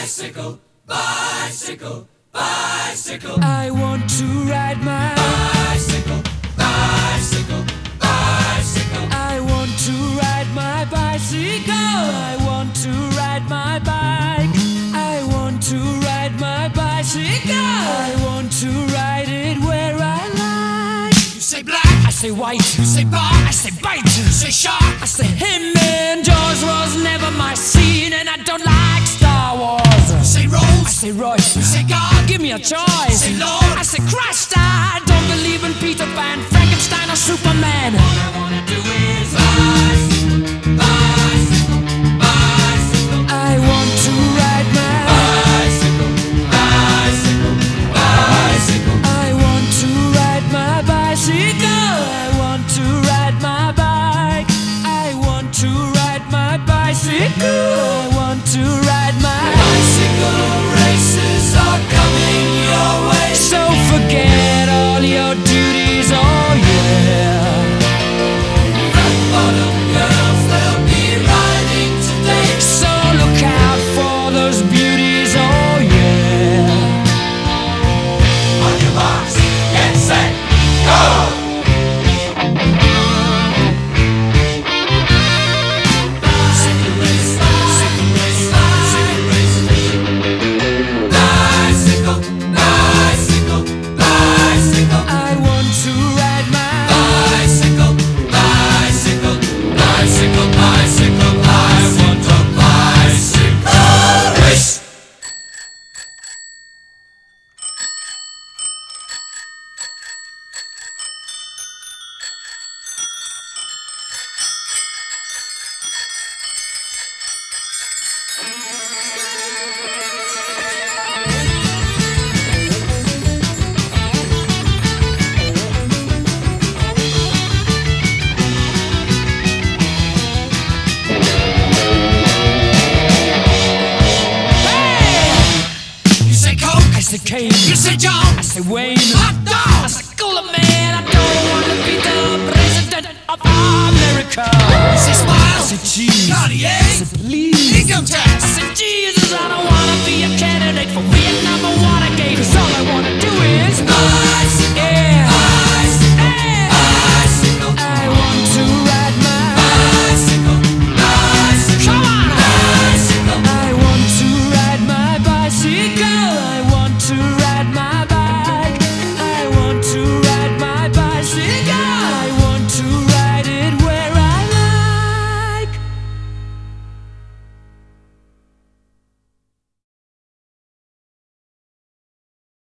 Bicycle, bicycle, bicycle. I want to ride my bicycle, bicycle, bicycle. I want to ride my bicycle. I want to ride my bike. I want to ride my bicycle. I want to ride it where I like. You say black, I say white. you say bar, I say bite. you say shark. I say him and Jaws was never my scene, and Royce. say God. Give me a choice. Say Lord. I say Christ. I don't believe in Peter Pan, Frankenstein, or Superman. All I wanna do is bicycle, I want to ride my bicycle, I want to ride my bike. I want to ride my bicycle. I want to I say you say John, I say Wayne. hot dog. I say Cooler Man. I don't want to be the president of America. You say I Smile, say cheese. I Cartier, say please. income tax. I said, Jesus, I don't wanna be a candidate for Vietnam or water